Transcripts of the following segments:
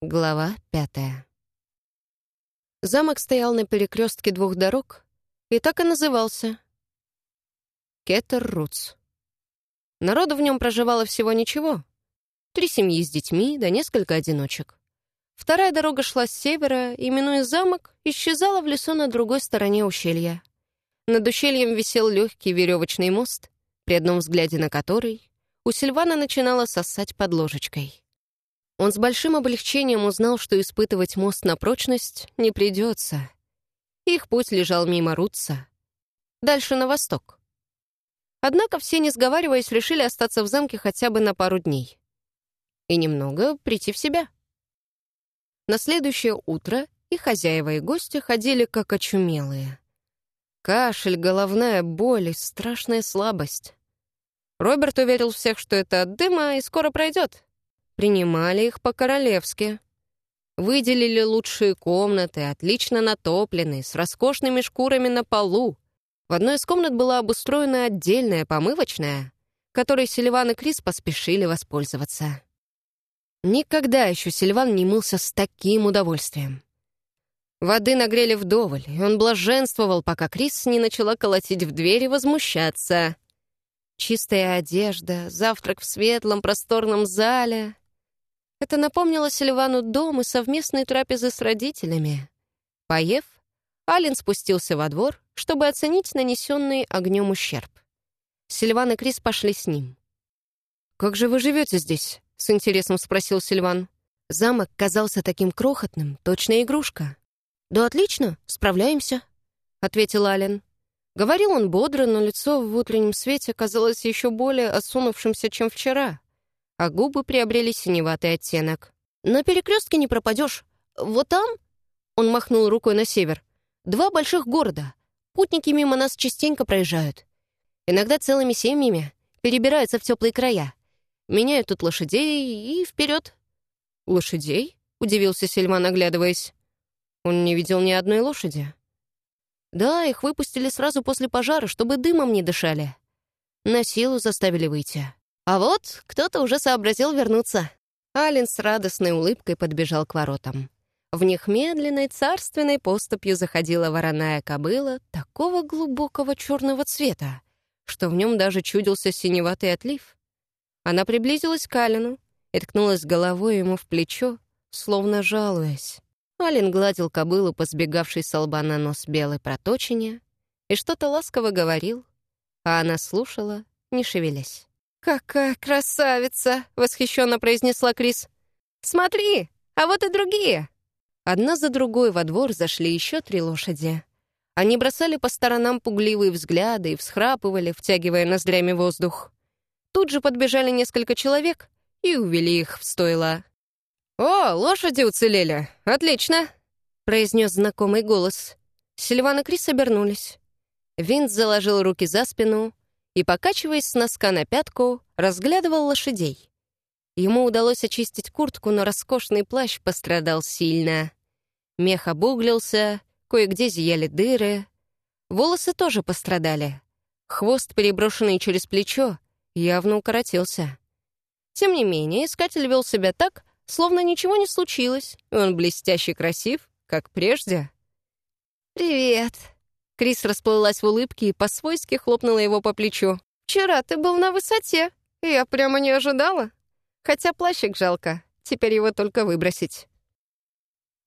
Глава пятая. Замок стоял на перекрестке двух дорог и так и назывался — Кетер-Руц. Народу в нем проживало всего ничего. Три семьи с детьми, да несколько одиночек. Вторая дорога шла с севера, и, минуя замок, исчезала в лесу на другой стороне ущелья. Над ущельем висел легкий веревочный мост, при одном взгляде на который у Сильвана начинала сосать под ложечкой. Он с большим облегчением узнал, что испытывать мост на прочность не придется. Их путь лежал мимо Рутса, дальше на восток. Однако все, не сговариваясь, решили остаться в замке хотя бы на пару дней. И немного прийти в себя. На следующее утро и хозяева, и гости ходили как очумелые. Кашель, головная боль и страшная слабость. Роберт уверил всех, что это от дыма и скоро пройдет принимали их по-королевски. Выделили лучшие комнаты, отлично натопленные, с роскошными шкурами на полу. В одной из комнат была обустроена отдельная помывочная, которой Сильван и Крис поспешили воспользоваться. Никогда еще Сильван не мылся с таким удовольствием. Воды нагрели вдоволь, и он блаженствовал, пока Крис не начала колотить в дверь и возмущаться. Чистая одежда, завтрак в светлом просторном зале. Это напомнило Сильвану дом и совместные трапезы с родителями. Поев, Ален спустился во двор, чтобы оценить нанесенный огнем ущерб. Сильван и Крис пошли с ним. «Как же вы живете здесь?» — с интересом спросил Сильван. Замок казался таким крохотным, точно игрушка. «Да отлично, справляемся», — ответил Ален. Говорил он бодро, но лицо в утреннем свете казалось еще более осунувшимся, чем вчера а губы приобрели синеватый оттенок. «На перекрестке не пропадешь. Вот там...» Он махнул рукой на север. «Два больших города. Путники мимо нас частенько проезжают. Иногда целыми семьями перебираются в теплые края. Меняют тут лошадей и вперед. «Лошадей?» — удивился Сельман, оглядываясь. Он не видел ни одной лошади. «Да, их выпустили сразу после пожара, чтобы дымом не дышали. На силу заставили выйти. А вот кто-то уже сообразил вернуться. Ален с радостной улыбкой подбежал к воротам. В них медленной царственной поступью заходила вороная кобыла такого глубокого черного цвета, что в нем даже чудился синеватый отлив. Она приблизилась к Алину и ткнулась головой ему в плечо, словно жалуясь. Ален гладил кобылу по сбегавшей с лба на нос белой проточине и что-то ласково говорил, а она слушала, не шевелясь. «Какая красавица!» — восхищенно произнесла Крис. «Смотри, а вот и другие!» Одна за другой во двор зашли еще три лошади. Они бросали по сторонам пугливые взгляды и всхрапывали, втягивая ноздрями воздух. Тут же подбежали несколько человек и увели их в стойло. «О, лошади уцелели! Отлично!» — произнес знакомый голос. Сильван и Крис обернулись. Винт заложил руки за спину, и, покачиваясь с носка на пятку, разглядывал лошадей. Ему удалось очистить куртку, но роскошный плащ пострадал сильно. Мех обуглился, кое-где зияли дыры. Волосы тоже пострадали. Хвост, переброшенный через плечо, явно укоротился. Тем не менее, искатель вел себя так, словно ничего не случилось, и он блестяще красив, как прежде. «Привет», Крис расплылась в улыбке и по-свойски хлопнула его по плечу. «Вчера ты был на высоте. Я прямо не ожидала. Хотя плащик жалко. Теперь его только выбросить».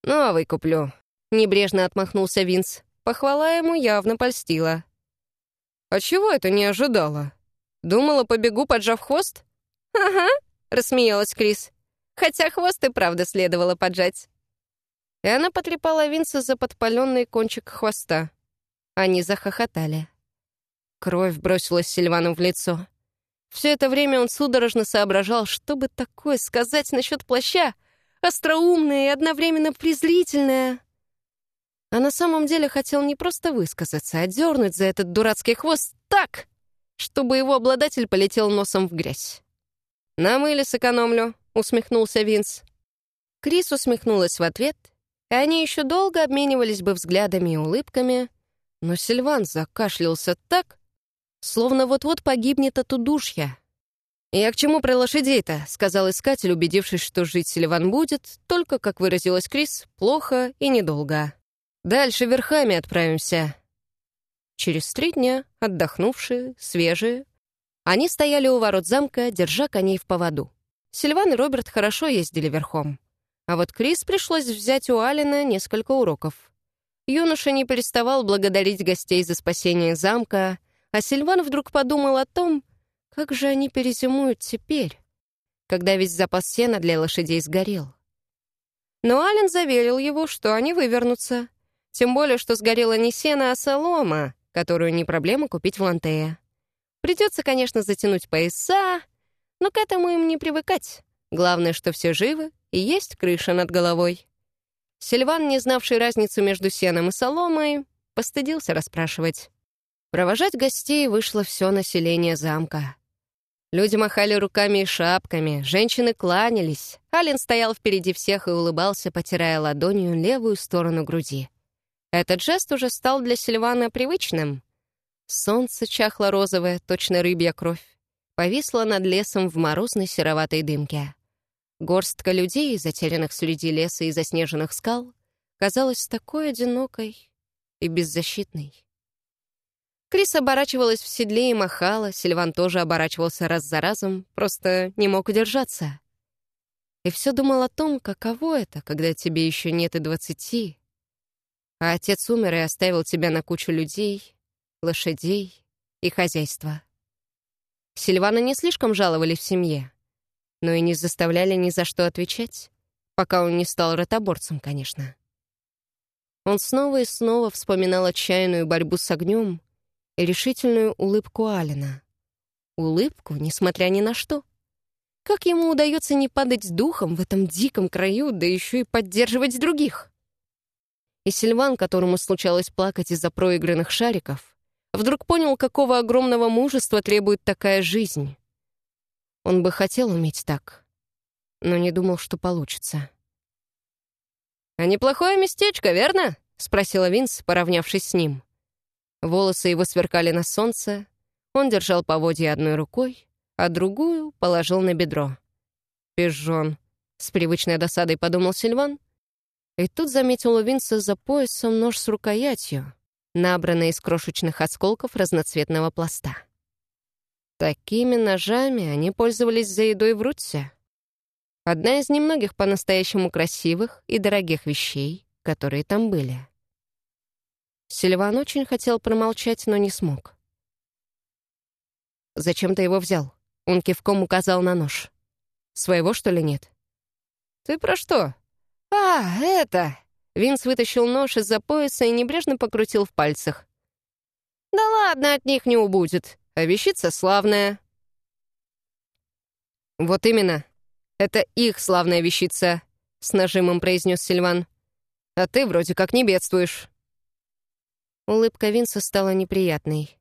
«Новый куплю», — небрежно отмахнулся Винс. Похвала ему явно польстила. «А чего это не ожидала? Думала, побегу, поджав хвост?» «Ага», — рассмеялась Крис. «Хотя хвост и правда следовало поджать». И она потрепала Винса за подпаленный кончик хвоста. Они захохотали. Кровь бросилась Сильвану в лицо. Все это время он судорожно соображал, что бы такое сказать насчет плаща, остроумное и одновременно презрительное. А на самом деле хотел не просто высказаться, а дернуть за этот дурацкий хвост так, чтобы его обладатель полетел носом в грязь. «Намыли сэкономлю», — усмехнулся Винс. Крис усмехнулась в ответ, и они еще долго обменивались бы взглядами и улыбками — но Сильван закашлялся так, словно вот-вот погибнет от удушья. «Я к чему про лошадей-то?» — сказал искатель, убедившись, что жить Селиван будет, только, как выразилась Крис, плохо и недолго. «Дальше верхами отправимся». Через три дня, отдохнувшие, свежие, они стояли у ворот замка, держа коней в поводу. Сильван и Роберт хорошо ездили верхом. А вот Крис пришлось взять у Алина несколько уроков. Юноша не переставал благодарить гостей за спасение замка, а Сильван вдруг подумал о том, как же они перезимуют теперь, когда весь запас сена для лошадей сгорел? Но Ален заверил его, что они вывернутся. Тем более, что сгорело не сено, а солома, которую не проблема купить в Лантея. Придется, конечно, затянуть пояса, но к этому им не привыкать. Главное, что все живы и есть крыша над головой. Сильван, не знавший разницу между сеном и соломой, постыдился расспрашивать. Провожать гостей вышло все население замка. Люди махали руками и шапками, женщины кланялись. Ален стоял впереди всех и улыбался, потирая ладонью левую сторону груди. Этот жест уже стал для Сильвана привычным. Солнце чахло розовое, точно рыбья кровь, повисло над лесом в морозной сероватой дымке. Горстка людей, затерянных среди леса и заснеженных скал, казалась такой одинокой и беззащитной. Крис оборачивалась в седле и махала, Сильван тоже оборачивался раз за разом, просто не мог удержаться. И все думал о том, каково это, когда тебе еще нет и двадцати, а отец умер и оставил тебя на кучу людей, лошадей и хозяйства. Сильвана не слишком жаловали в семье, но и не заставляли ни за что отвечать, пока он не стал ротоборцем, конечно. Он снова и снова вспоминал отчаянную борьбу с огнем, и решительную улыбку Алина. Улыбку, несмотря ни на что. Как ему удается не падать духом в этом диком краю, да еще и поддерживать других? И Сильван, которому случалось плакать из-за проигранных шариков, вдруг понял, какого огромного мужества требует такая жизнь. Он бы хотел уметь так, но не думал, что получится. «А неплохое местечко, верно?» — спросила Винс, поравнявшись с ним. Волосы его сверкали на солнце. Он держал поводья одной рукой, а другую положил на бедро. «Пижон», — с привычной досадой подумал Сильван. И тут заметил у Винса за поясом нож с рукоятью, набранный из крошечных осколков разноцветного пласта. Такими ножами они пользовались за едой в Рутсе. Одна из немногих по-настоящему красивых и дорогих вещей, которые там были. Сильван очень хотел промолчать, но не смог. «Зачем ты его взял?» Он кивком указал на нож. «Своего, что ли, нет?» «Ты про что?» «А, это...» Винс вытащил нож из-за пояса и небрежно покрутил в пальцах. «Да ладно, от них не убудет. А вещица славная». «Вот именно. Это их славная вещица», — с нажимом произнес Сильван. «А ты вроде как не бедствуешь». Улыбка Винса стала неприятной.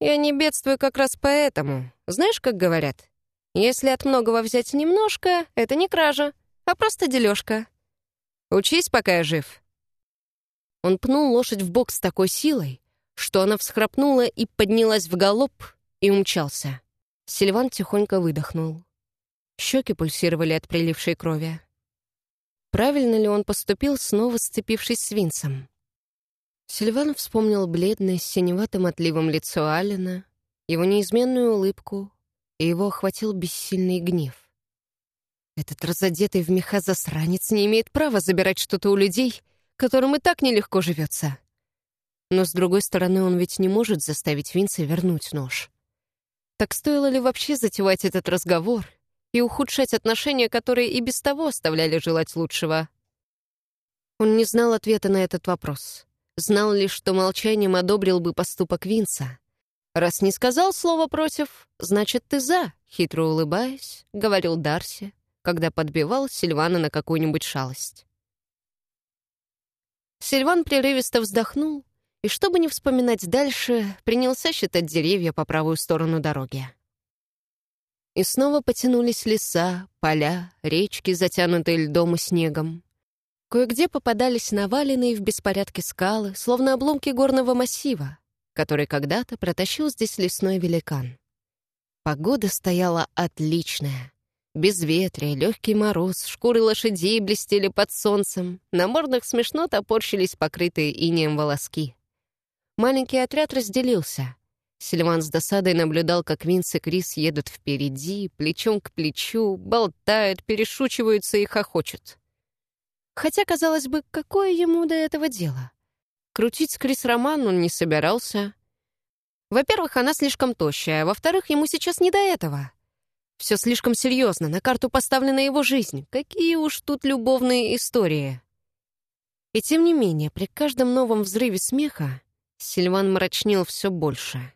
«Я не бедствую как раз поэтому. Знаешь, как говорят? Если от многого взять немножко, это не кража, а просто дележка. Учись, пока я жив». Он пнул лошадь в бок с такой силой, что она всхрапнула и поднялась в галоп и умчался. Сильван тихонько выдохнул. Щеки пульсировали от прилившей крови. Правильно ли он поступил, снова сцепившись с Винсом? Сильван вспомнил бледное с синеватым отливом лицо Алина, его неизменную улыбку, и его охватил бессильный гнев. Этот разодетый в меха засранец не имеет права забирать что-то у людей, которым и так нелегко живется. Но, с другой стороны, он ведь не может заставить Винса вернуть нож. Так стоило ли вообще затевать этот разговор и ухудшать отношения, которые и без того оставляли желать лучшего? Он не знал ответа на этот вопрос. Знал лишь, что молчанием одобрил бы поступок Винса. «Раз не сказал слова против, значит, ты за», — хитро улыбаясь, говорил Дарси, когда подбивал Сильвана на какую-нибудь шалость. Сильван прерывисто вздохнул и, чтобы не вспоминать дальше, принялся считать деревья по правую сторону дороги. И снова потянулись леса, поля, речки, затянутые льдом и снегом. Кое-где попадались наваленные в беспорядке скалы, словно обломки горного массива, который когда-то протащил здесь лесной великан. Погода стояла отличная. Безветрие, легкий мороз, шкуры лошадей блестели под солнцем, на мордах смешно топорщились покрытые инеем волоски. Маленький отряд разделился. Сильван с досадой наблюдал, как Винс и Крис едут впереди, плечом к плечу, болтают, перешучиваются и хохочут. Хотя, казалось бы, какое ему до этого дело? Крутить с Крис роман он не собирался. Во-первых, она слишком тощая, а во-вторых, ему сейчас не до этого. Все слишком серьезно, на карту поставлена его жизнь. Какие уж тут любовные истории. И тем не менее, при каждом новом взрыве смеха Сильван мрачнел все больше.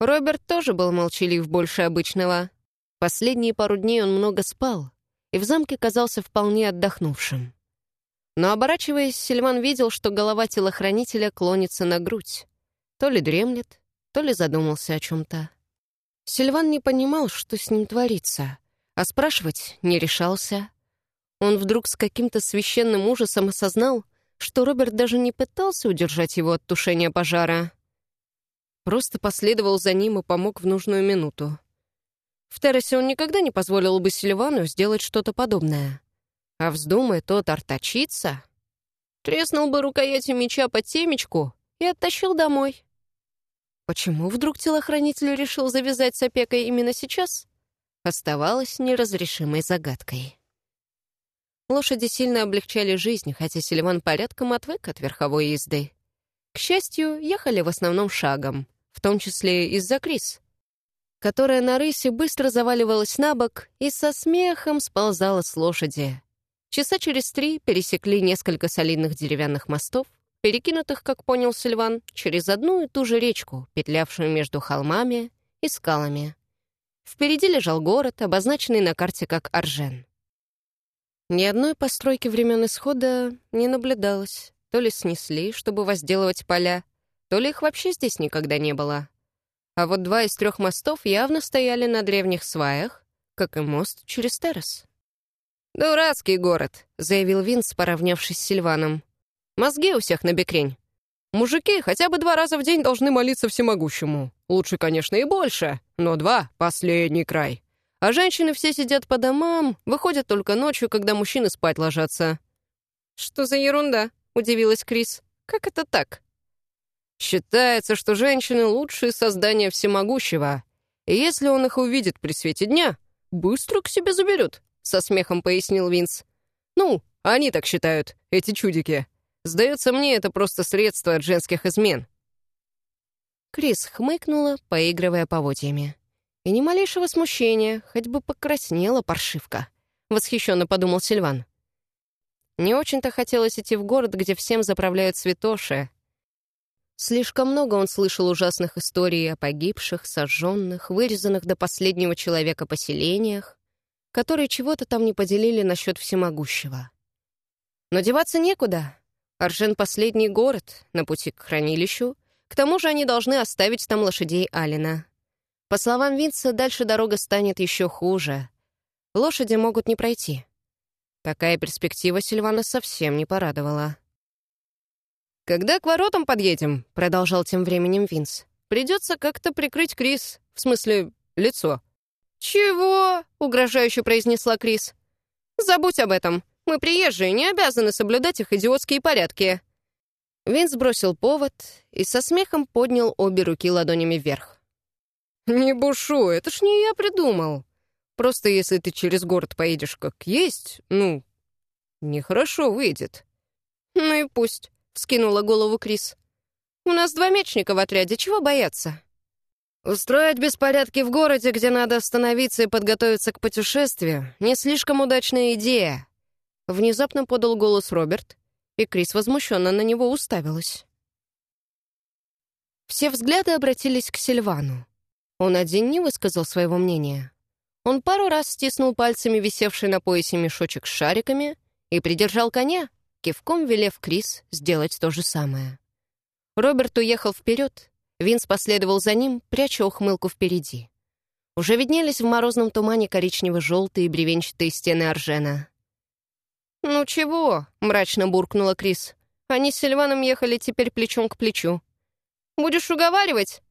Роберт тоже был молчалив больше обычного. Последние пару дней он много спал, и в замке казался вполне отдохнувшим. Но, оборачиваясь, Сильван видел, что голова телохранителя клонится на грудь. То ли дремлет, то ли задумался о чем-то. Сильван не понимал, что с ним творится, а спрашивать не решался. Он вдруг с каким-то священным ужасом осознал, что Роберт даже не пытался удержать его от тушения пожара. Просто последовал за ним и помог в нужную минуту. В террасе он никогда не позволил бы Сильвану сделать что-то подобное. А вздумай тот артачиться, треснул бы рукоятью меча по темечку и оттащил домой. Почему вдруг телохранитель решил завязать с опекой именно сейчас? Оставалось неразрешимой загадкой. Лошади сильно облегчали жизнь, хотя Сильван порядком отвык от верховой езды. К счастью, ехали в основном шагом, в том числе из-за Крис, которая на рысе быстро заваливалась на бок и со смехом сползала с лошади. Часа через три пересекли несколько солидных деревянных мостов, перекинутых, как понял Сильван, через одну и ту же речку, петлявшую между холмами и скалами. Впереди лежал город, обозначенный на карте как Аржен. Ни одной постройки времен исхода не наблюдалось. То ли снесли, чтобы возделывать поля, то ли их вообще здесь никогда не было. А вот два из трех мостов явно стояли на древних сваях, как и мост через террас. «Дурацкий город», — заявил Винс, поравнявшись с Сильваном. Мозги у всех на бекрень. Мужики хотя бы два раза в день должны молиться всемогущему. Лучше, конечно, и больше, но два — последний край. А женщины все сидят по домам, выходят только ночью, когда мужчины спать ложатся. «Что за ерунда?» — удивилась Крис. «Как это так?» «Считается, что женщины — лучшие создания всемогущего. И если он их увидит при свете дня, быстро к себе заберет», — со смехом пояснил Винс. «Ну, они так считают, эти чудики». Сдается мне, это просто средство от женских измен». Крис хмыкнула, поигрывая поводьями. И ни малейшего смущения, хоть бы покраснела паршивка. Восхищенно подумал Сильван. Не очень-то хотелось идти в город, где всем заправляют святоши. Слишком много он слышал ужасных историй о погибших, сожженных, вырезанных до последнего человека поселениях, которые чего-то там не поделили насчет всемогущего. Но деваться некуда. Аржен — последний город на пути к хранилищу. К тому же они должны оставить там лошадей Алина. По словам Винца, дальше дорога станет еще хуже. Лошади могут не пройти. Такая перспектива Сильвана совсем не порадовала. «Когда к воротам подъедем», — продолжал тем временем Винс, «придется как-то прикрыть Крис, в смысле, лицо». «Чего?» — угрожающе произнесла Крис. «Забудь об этом. Мы приезжие, не обязаны соблюдать их идиотские порядки». Винс бросил повод и со смехом поднял обе руки ладонями вверх. «Не бушу, это ж не я придумал. Просто если ты через город поедешь как есть, ну, нехорошо выйдет». «Ну и пусть», — вскинула голову Крис. «У нас два мечника в отряде, чего бояться?» Устроить беспорядки в городе, где надо остановиться и подготовиться к путешествию, не слишком удачная идея, Внезапно подал голос Роберт, и Крис возмущенно на него уставилась. Все взгляды обратились к Сильвану. Он один не высказал своего мнения. Он пару раз стиснул пальцами висевший на поясе мешочек с шариками и придержал коня, кивком велев Крис сделать то же самое. Роберт уехал вперед, Винс последовал за ним, пряча ухмылку впереди. Уже виднелись в морозном тумане коричнево-желтые бревенчатые стены Аржена. «Ну чего?» — мрачно буркнула Крис. «Они с Сильваном ехали теперь плечом к плечу. Будешь уговаривать?»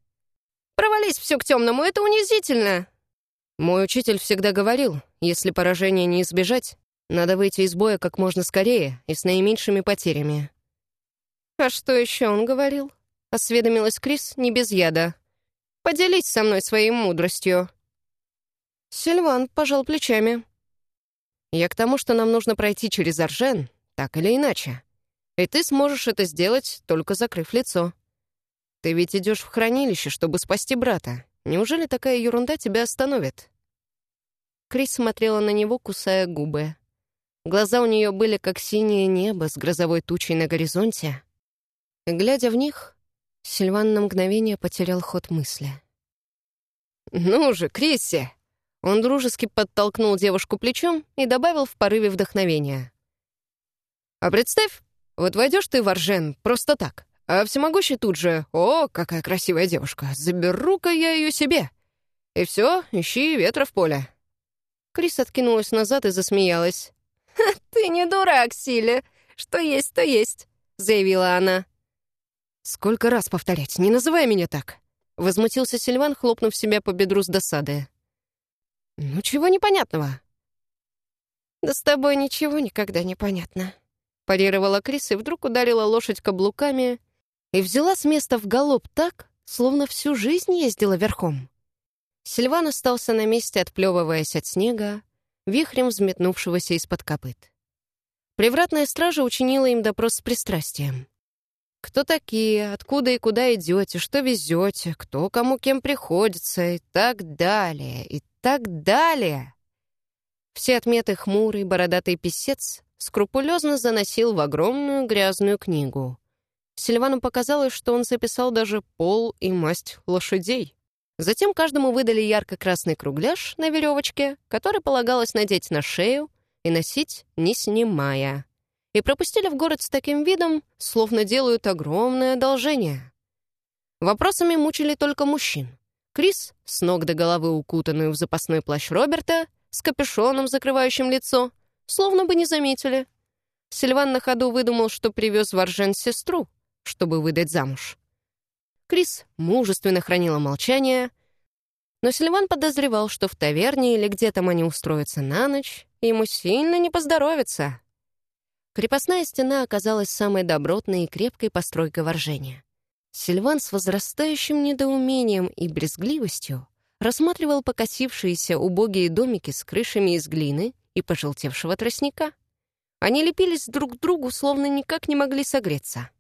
Провались все к темному, это унизительно!» Мой учитель всегда говорил, если поражение не избежать, надо выйти из боя как можно скорее и с наименьшими потерями. «А что еще он говорил?» — осведомилась Крис не без яда. «Поделись со мной своей мудростью». Сильван пожал плечами. «Я к тому, что нам нужно пройти через Аржен, так или иначе. И ты сможешь это сделать, только закрыв лицо. Ты ведь идешь в хранилище, чтобы спасти брата. Неужели такая ерунда тебя остановит?» Крис смотрела на него, кусая губы. Глаза у нее были как синее небо с грозовой тучей на горизонте. Глядя в них, Сильван на мгновение потерял ход мысли. «Ну же, Крисси!» Он дружески подтолкнул девушку плечом и добавил в порыве вдохновения. А представь, вот войдешь ты в Аржен просто так, а всемогущий тут же «О, какая красивая девушка! Заберу-ка я ее себе!» И все, ищи ветра в поле. Крис откинулась назад и засмеялась. «Ты не дурак, Силе! Что есть, то есть!» — заявила она. «Сколько раз повторять? Не называй меня так!» — возмутился Сильван, хлопнув себя по бедру с досады. «Ну, чего непонятного?» «Да с тобой ничего никогда не понятно», Парировала Крис и вдруг ударила лошадь каблуками и взяла с места в галоп так, словно всю жизнь ездила верхом. Сильван остался на месте, отплевываясь от снега, вихрем взметнувшегося из-под копыт. Привратная стража учинила им допрос с пристрастием. Кто такие, откуда и куда идете, что везете, кто кому кем приходится и так далее, и так далее. Все отметы хмурый, бородатый писец скрупулезно заносил в огромную грязную книгу. Сильвану показалось, что он записал даже пол и масть лошадей. Затем каждому выдали ярко-красный кругляш на веревочке, который полагалось надеть на шею и носить, не снимая. И пропустили в город с таким видом, словно делают огромное одолжение. Вопросами мучили только мужчин. Крис, с ног до головы укутанную в запасной плащ Роберта, с капюшоном, закрывающим лицо, Словно бы не заметили. Сильван на ходу выдумал, что привез в Аржен сестру, чтобы выдать замуж. Крис мужественно хранила молчание, но Сильван подозревал, что в таверне или где там они устроятся на ночь, ему сильно не поздоровится. Крепостная стена оказалась самой добротной и крепкой постройкой в Оржене. Сильван с возрастающим недоумением и брезгливостью рассматривал покосившиеся убогие домики с крышами из глины и пожелтевшего тростника. Они лепились друг к другу, словно никак не могли согреться.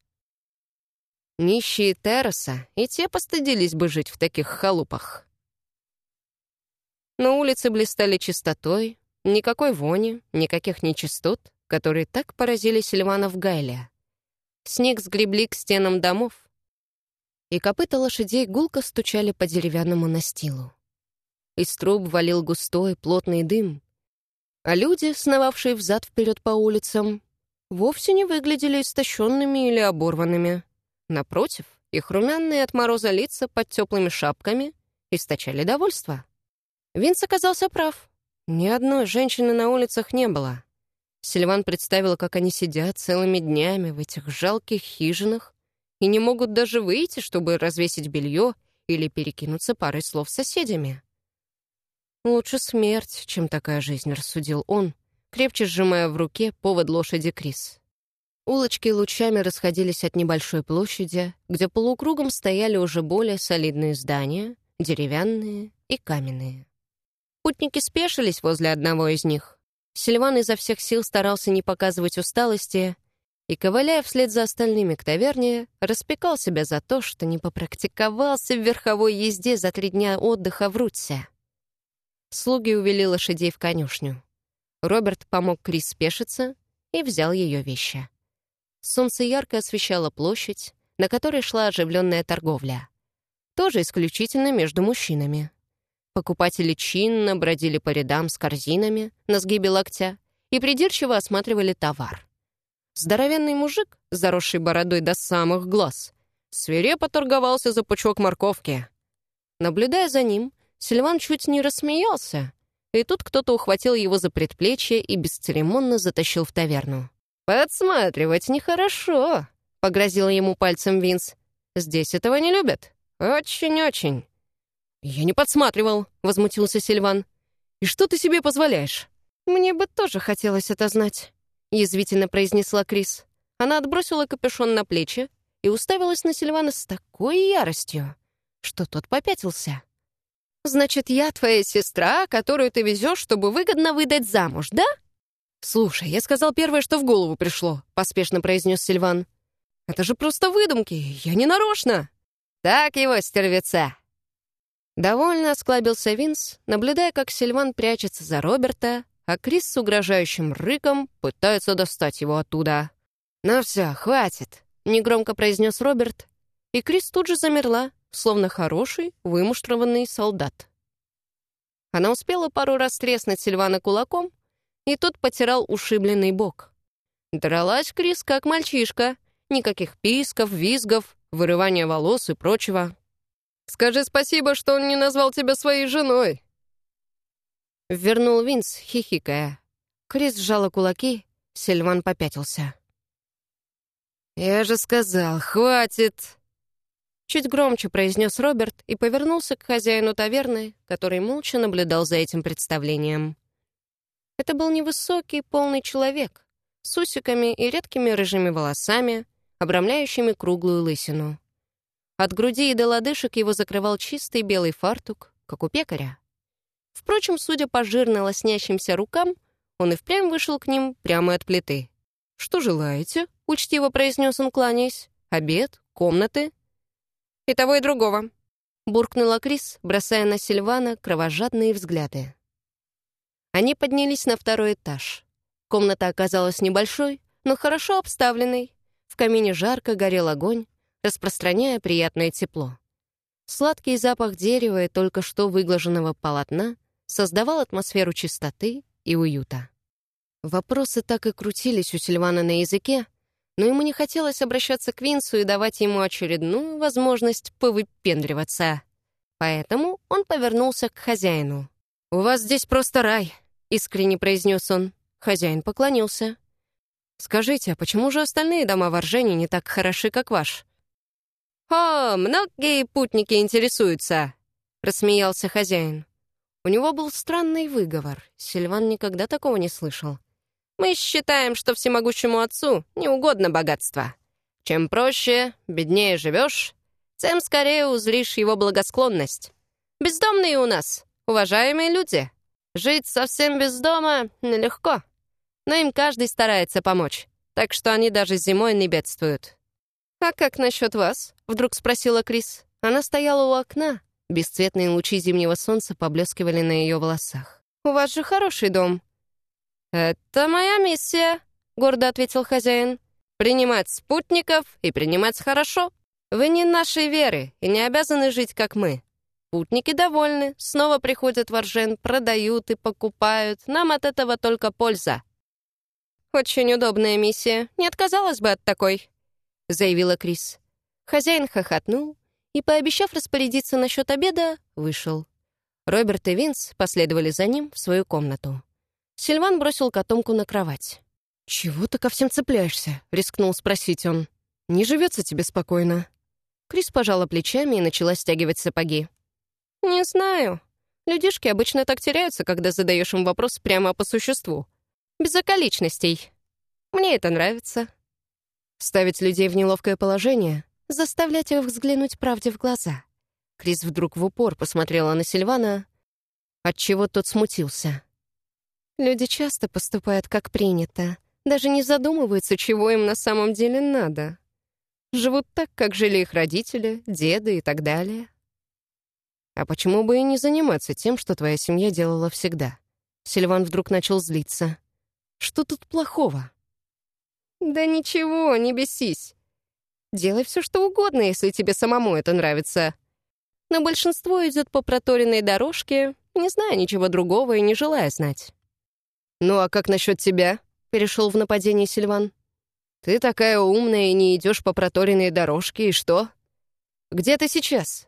Нищие терраса и те постыдились бы жить в таких халупах. Но улицы блистали чистотой, никакой вони, никаких нечистот, которые так поразили Сильвана в Гайле. Снег сгребли к стенам домов, и копыта лошадей гулко стучали по деревянному настилу. Из труб валил густой, плотный дым, а люди, сновавшие взад-вперед по улицам, вовсе не выглядели истощенными или оборванными. Напротив, их румяные от мороза лица под теплыми шапками источали довольство. Винс оказался прав. Ни одной женщины на улицах не было. Сильван представил, как они сидят целыми днями в этих жалких хижинах и не могут даже выйти, чтобы развесить белье или перекинуться парой слов с соседями. «Лучше смерть, чем такая жизнь», — рассудил он, крепче сжимая в руке повод лошади Крис. Улочки лучами расходились от небольшой площади, где полукругом стояли уже более солидные здания, деревянные и каменные. Путники спешились возле одного из них. Сильван изо всех сил старался не показывать усталости и, ковыляя вслед за остальными к таверне, распекал себя за то, что не попрактиковался в верховой езде за три дня отдыха в Рутсе. Слуги увели лошадей в конюшню. Роберт помог Крис спешиться и взял ее вещи. Солнце ярко освещало площадь, на которой шла оживленная торговля. Тоже исключительно между мужчинами. Покупатели чинно бродили по рядам с корзинами на сгибе локтя и придирчиво осматривали товар. Здоровенный мужик, заросший бородой до самых глаз, свирепо торговался за пучок морковки. Наблюдая за ним, Сильван чуть не рассмеялся, и тут кто-то ухватил его за предплечье и бесцеремонно затащил в таверну. «Подсматривать нехорошо», — погрозил ему пальцем Винс. «Здесь этого не любят. Очень-очень. «Я не подсматривал», — возмутился Сильван. «И что ты себе позволяешь?» «Мне бы тоже хотелось это знать», — язвительно произнесла Крис. Она отбросила капюшон на плечи и уставилась на Сильвана с такой яростью, что тот попятился. «Значит, я твоя сестра, которую ты везешь, чтобы выгодно выдать замуж, да?» «Слушай, я сказал первое, что в голову пришло», — поспешно произнес Сильван. «Это же просто выдумки, я не нарочно». «Так его, стервеца!» Довольно осклабился Винс, наблюдая, как Сильван прячется за Роберта, а Крис с угрожающим рыком пытается достать его оттуда. «Ну все, хватит», — негромко произнес Роберт, и Крис тут же замерла, словно хороший, вымуштрованный солдат. Она успела пару раз треснуть Сильвана кулаком, и тот потирал ушибленный бок. Дралась Крис как мальчишка. Никаких писков, визгов, вырывания волос и прочего. «Скажи спасибо, что он не назвал тебя своей женой!» Вернул Винс, хихикая. Крис сжала кулаки, Сильван попятился. «Я же сказал, хватит!» Чуть громче произнес Роберт и повернулся к хозяину таверны, который молча наблюдал за этим представлением. Это был невысокий, полный человек, с усиками и редкими рыжими волосами, обрамляющими круглую лысину. От груди и до лодыжек его закрывал чистый белый фартук, как у пекаря. Впрочем, судя по жирно лоснящимся рукам, он и впрямь вышел к ним прямо от плиты. «Что желаете?» — учтиво произнес он, кланяясь. «Обед? Комнаты?» «И того, и другого», — буркнула Крис, бросая на Сильвана кровожадные взгляды. Они поднялись на второй этаж. Комната оказалась небольшой, но хорошо обставленной. В камине жарко горел огонь, распространяя приятное тепло. Сладкий запах дерева и только что выглаженного полотна создавал атмосферу чистоты и уюта. Вопросы так и крутились у Сильвана на языке, но ему не хотелось обращаться к Винсу и давать ему очередную возможность повыпендриваться. Поэтому он повернулся к хозяину. «У вас здесь просто рай», — искренне произнес он. Хозяин поклонился. «Скажите, а почему же остальные дома в Оржене не так хороши, как ваш?» «О, многие путники интересуются», — рассмеялся хозяин. У него был странный выговор. Сильван никогда такого не слышал. «Мы считаем, что всемогущему отцу не угодно богатство. Чем проще, беднее живешь, тем скорее узришь его благосклонность. Бездомные у нас, уважаемые люди». Жить совсем без дома нелегко, но им каждый старается помочь, так что они даже зимой не бедствуют. «А как насчет вас?» — вдруг спросила Крис. Она стояла у окна. Бесцветные лучи зимнего солнца поблескивали на ее волосах. «У вас же хороший дом». «Это моя миссия», — гордо ответил хозяин. «Принимать спутников и принимать хорошо. Вы не нашей веры и не обязаны жить, как мы. Путники довольны, снова приходят в Оржен, продают и покупают. Нам от этого только польза. «Очень удобная миссия. Не отказалась бы от такой», — заявила Крис. Хозяин хохотнул и, пообещав распорядиться насчет обеда, вышел. Роберт и Винс последовали за ним в свою комнату. Сильван бросил котомку на кровать. «Чего ты ко всем цепляешься?» — рискнул спросить он. «Не живется тебе спокойно». Крис пожала плечами и начала стягивать сапоги. «Не знаю. Людишки обычно так теряются, когда задаешь им вопрос прямо по существу. Без околичностей. Мне это нравится». Ставить людей в неловкое положение, заставлять их взглянуть правде в глаза. Крис вдруг в упор посмотрела на Сильвана, отчего тот смутился. Люди часто поступают как принято, даже не задумываются, чего им на самом деле надо. Живут так, как жили их родители, деды и так далее. А почему бы и не заниматься тем, что твоя семья делала всегда? Сильван вдруг начал злиться. Что тут плохого? Да ничего, не бесись. Делай все, что угодно, если тебе самому это нравится. Но большинство идет по проторенной дорожке, не зная ничего другого и не желая знать. «Ну а как насчет тебя?» — перешел в нападение Сильван. «Ты такая умная и не идешь по проторенной дорожке, и что? Где ты сейчас?»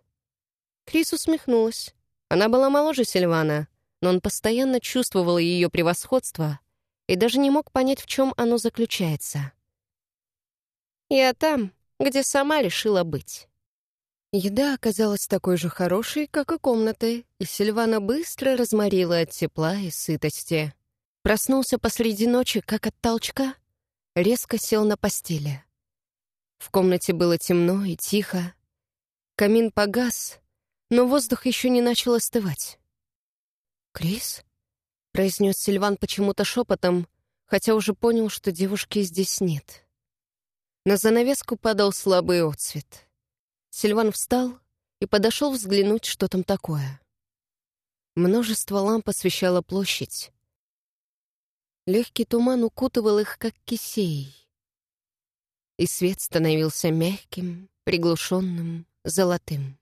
Крис усмехнулась. Она была моложе Сильвана, но он постоянно чувствовал ее превосходство и даже не мог понять, в чем оно заключается. «Я там, где сама решила быть». Еда оказалась такой же хорошей, как и комнаты, и Сильвана быстро разморила от тепла и сытости. Проснулся посреди ночи, как от толчка, резко сел на постели. В комнате было темно и тихо. Камин погас, но воздух еще не начал остывать. «Крис?» — произнес Сильван почему-то шепотом, хотя уже понял, что девушки здесь нет. На занавеску падал слабый отсвет. Сильван встал и подошел взглянуть, что там такое. Множество ламп освещало площадь. Легкий туман укутывал их, как кисей. И свет становился мягким, приглушенным, золотым.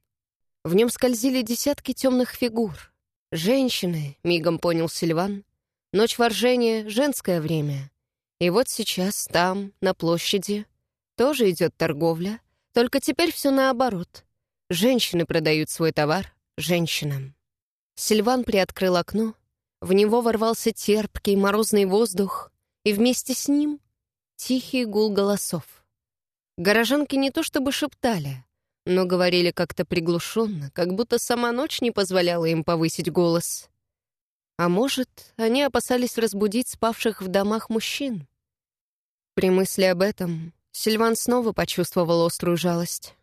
В нем скользили десятки темных фигур. Женщины, мигом понял Сильван. Ночь воржения — женское время. И вот сейчас там, на площади, тоже идет торговля, только теперь все наоборот. Женщины продают свой товар женщинам. Сильван приоткрыл окно, в него ворвался терпкий морозный воздух, и вместе с ним тихий гул голосов. Горожанки не то чтобы шептали, но говорили как-то приглушенно, как будто сама ночь не позволяла им повысить голос. А может, они опасались разбудить спавших в домах мужчин. При мысли об этом Сильван снова почувствовал острую жалость.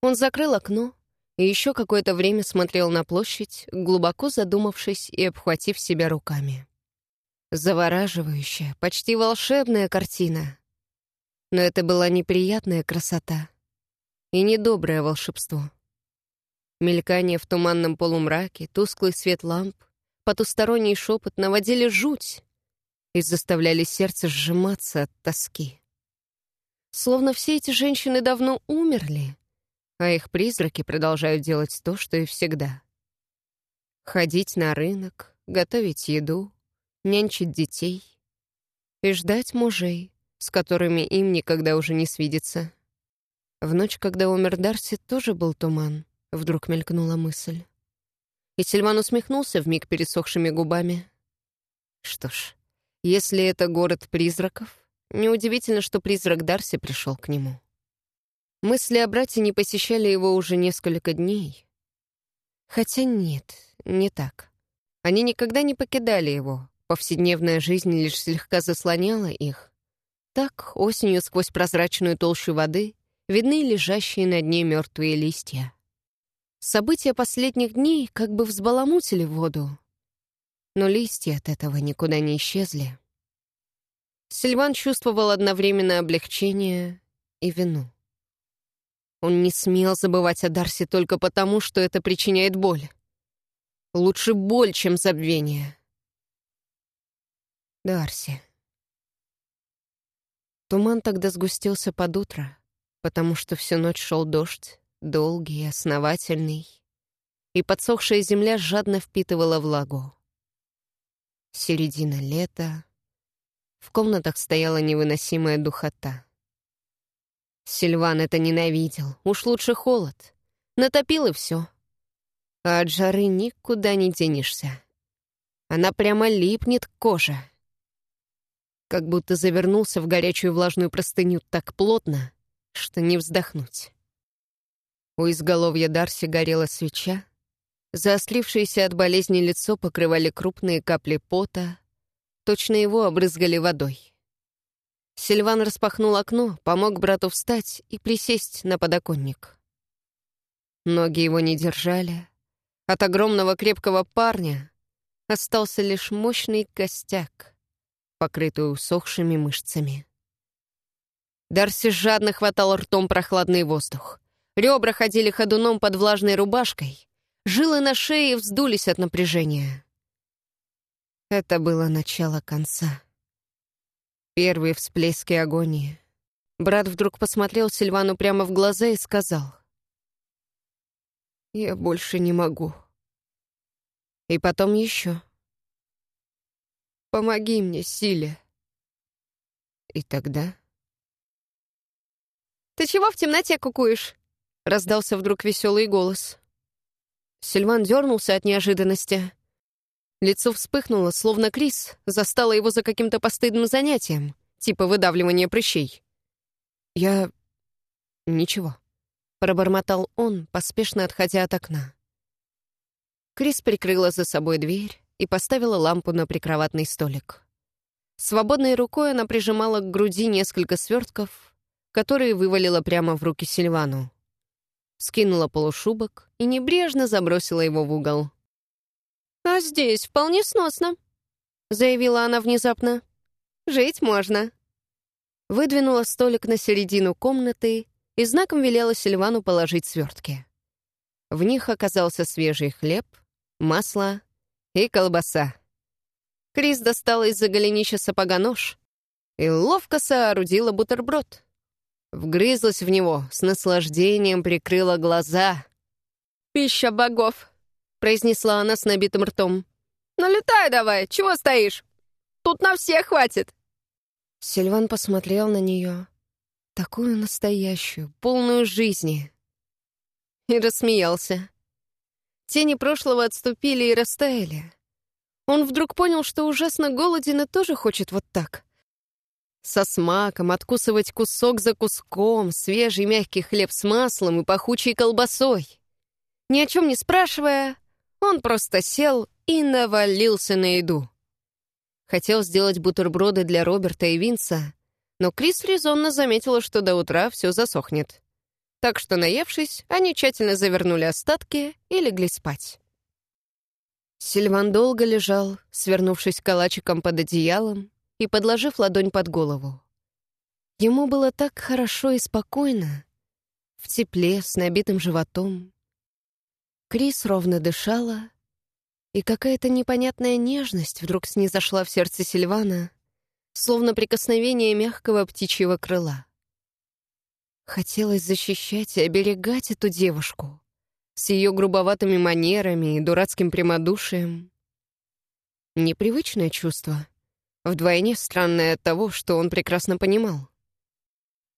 Он закрыл окно и еще какое-то время смотрел на площадь, глубоко задумавшись и обхватив себя руками. Завораживающая, почти волшебная картина. Но это была неприятная красота и недоброе волшебство. Мелькание в туманном полумраке, тусклый свет ламп, потусторонний шепот наводили жуть и заставляли сердце сжиматься от тоски. Словно все эти женщины давно умерли, а их призраки продолжают делать то, что и всегда. Ходить на рынок, готовить еду, нянчить детей и ждать мужей, с которыми им никогда уже не свидится. В ночь, когда умер Дарси, тоже был туман, вдруг мелькнула мысль. И Сильван усмехнулся вмиг пересохшими губами. Что ж, если это город призраков, Неудивительно, что призрак Дарси пришел к нему. Мысли о брате не посещали его уже несколько дней. Хотя нет, не так. Они никогда не покидали его. Повседневная жизнь лишь слегка заслоняла их. Так, осенью сквозь прозрачную толщу воды видны лежащие на дне мертвые листья. События последних дней как бы взбаламутили воду. Но листья от этого никуда не исчезли. Сильван чувствовал одновременно облегчение и вину. Он не смел забывать о Дарсе только потому, что это причиняет боль. Лучше боль, чем забвение. Дарси. Туман тогда сгустился под утро, потому что всю ночь шел дождь, долгий и основательный, и подсохшая земля жадно впитывала влагу. Середина лета, в комнатах стояла невыносимая духота. Сильван это ненавидел. Уж лучше холод. Натопил и все. А от жары никуда не денешься. Она прямо липнет к коже. Как будто завернулся в горячую влажную простыню так плотно, что не вздохнуть. У изголовья Дарси горела свеча. Заострившееся от болезни лицо покрывали крупные капли пота, Точно его обрызгали водой. Сильван распахнул окно, помог брату встать и присесть на подоконник. Ноги его не держали. От огромного крепкого парня остался лишь мощный костяк, покрытый усохшими мышцами. Дарси жадно хватал ртом прохладный воздух. Ребра ходили ходуном под влажной рубашкой. Жилы на шее вздулись от напряжения. Это было начало конца. Первые всплески агонии. Брат вдруг посмотрел Сильвану прямо в глаза и сказал. «Я больше не могу». И потом еще. «Помоги мне, Силе». И тогда... «Ты чего в темноте кукуешь?» — раздался вдруг веселый голос. Сильван дернулся от неожиданности. Лицо вспыхнуло, словно Крис застала его за каким-то постыдным занятием, типа выдавливания прыщей. «Я... ничего», — пробормотал он, поспешно отходя от окна. Крис прикрыла за собой дверь и поставила лампу на прикроватный столик. Свободной рукой она прижимала к груди несколько свертков, которые вывалила прямо в руки Сильвану. Скинула полушубок и небрежно забросила его в угол. «А здесь вполне сносно», — заявила она внезапно. «Жить можно». Выдвинула столик на середину комнаты и знаком велела Сильвану положить свертки. В них оказался свежий хлеб, масло и колбаса. Крис достала из-за голенища сапога нож и ловко соорудила бутерброд. Вгрызлась в него, с наслаждением прикрыла глаза. «Пища богов!» — произнесла она с набитым ртом. «Налетай давай, чего стоишь? Тут на всех хватит!» Сильван посмотрел на нее, такую настоящую, полную жизни, и рассмеялся. Тени прошлого отступили и растаяли. Он вдруг понял, что ужасно голоден и тоже хочет вот так. Со смаком откусывать кусок за куском, свежий мягкий хлеб с маслом и пахучей колбасой. Ни о чем не спрашивая, он просто сел и навалился на еду. Хотел сделать бутерброды для Роберта и Винса, но Крис резонно заметила, что до утра все засохнет. Так что, наевшись, они тщательно завернули остатки и легли спать. Сильван долго лежал, свернувшись калачиком под одеялом и подложив ладонь под голову. Ему было так хорошо и спокойно, в тепле, с набитым животом. Крис ровно дышала, и какая-то непонятная нежность вдруг снизошла в сердце Сильвана, словно прикосновение мягкого птичьего крыла. Хотелось защищать и оберегать эту девушку с ее грубоватыми манерами и дурацким прямодушием. Непривычное чувство, вдвойне странное от того, что он прекрасно понимал.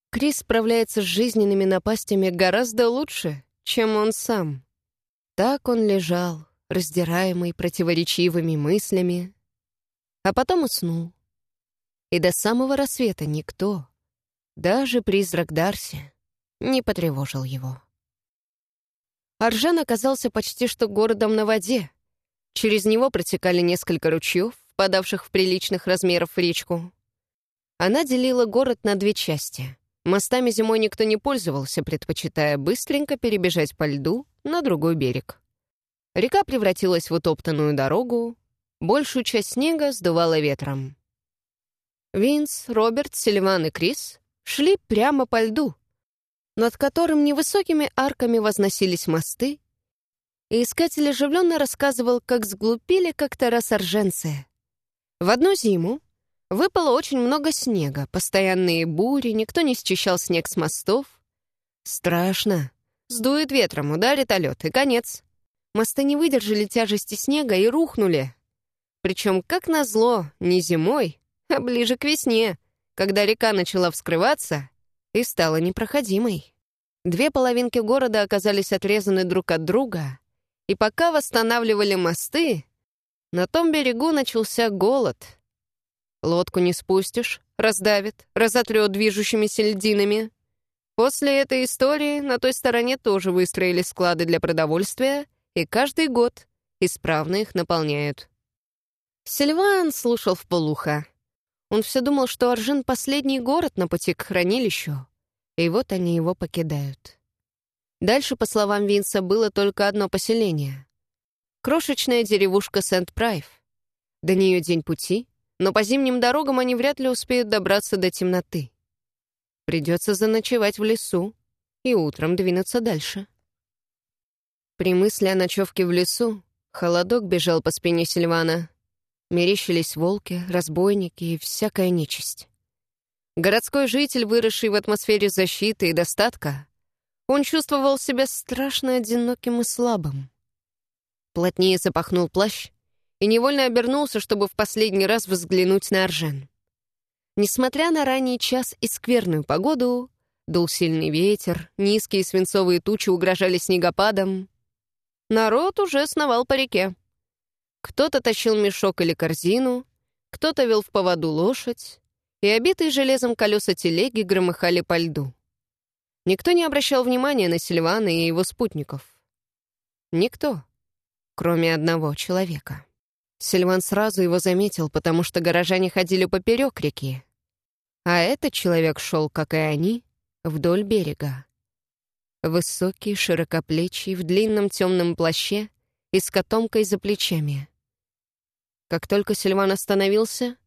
Крис справляется с жизненными напастями гораздо лучше, чем он сам. Так он лежал, раздираемый противоречивыми мыслями, а потом уснул. И до самого рассвета никто, даже призрак Дарси, не потревожил его. Аржан оказался почти что городом на воде. Через него протекали несколько ручьев, впадавших в приличных размеров в речку. Она делила город на две части. Мостами зимой никто не пользовался, предпочитая быстренько перебежать по льду на другой берег. Река превратилась в утоптанную дорогу, большую часть снега сдувала ветром. Винс, Роберт, Сильван и Крис шли прямо по льду, над которым невысокими арками возносились мосты, и искатель оживленно рассказывал, как сглупили как-то раз орженцы. В одну зиму выпало очень много снега, постоянные бури, никто не счищал снег с мостов. Страшно. Сдует ветром, ударит о лед, и конец. Мосты не выдержали тяжести снега и рухнули. Причем, как назло, не зимой, а ближе к весне, когда река начала вскрываться и стала непроходимой. Две половинки города оказались отрезаны друг от друга, и пока восстанавливали мосты, на том берегу начался голод. Лодку не спустишь, раздавит, разотрет движущимися льдинами. После этой истории на той стороне тоже выстроили склады для продовольствия, и каждый год исправно их наполняют. Сильван слушал в полухо. Он все думал, что Аржин — последний город на пути к хранилищу, и вот они его покидают. Дальше, по словам Винса, было только одно поселение. Крошечная деревушка Сент-Прайв. До нее день пути, но по зимним дорогам они вряд ли успеют добраться до темноты. Придется заночевать в лесу и утром двинуться дальше. При мысли о ночевке в лесу холодок бежал по спине Сильвана. Мерещились волки, разбойники и всякая нечисть. Городской житель, выросший в атмосфере защиты и достатка, он чувствовал себя страшно одиноким и слабым. Плотнее запахнул плащ и невольно обернулся, чтобы в последний раз взглянуть на Аржен. Несмотря на ранний час и скверную погоду, дул сильный ветер, низкие свинцовые тучи угрожали снегопадом. Народ уже сновал по реке. Кто-то тащил мешок или корзину, кто-то вел в поводу лошадь, и обитые железом колеса телеги громыхали по льду. Никто не обращал внимания на Сильвана и его спутников. Никто, кроме одного человека. Сильван сразу его заметил, потому что горожане ходили поперек реки. А этот человек шел, как и они, вдоль берега. Высокий, широкоплечий, в длинном темном плаще и с котомкой за плечами. Как только Сильван остановился,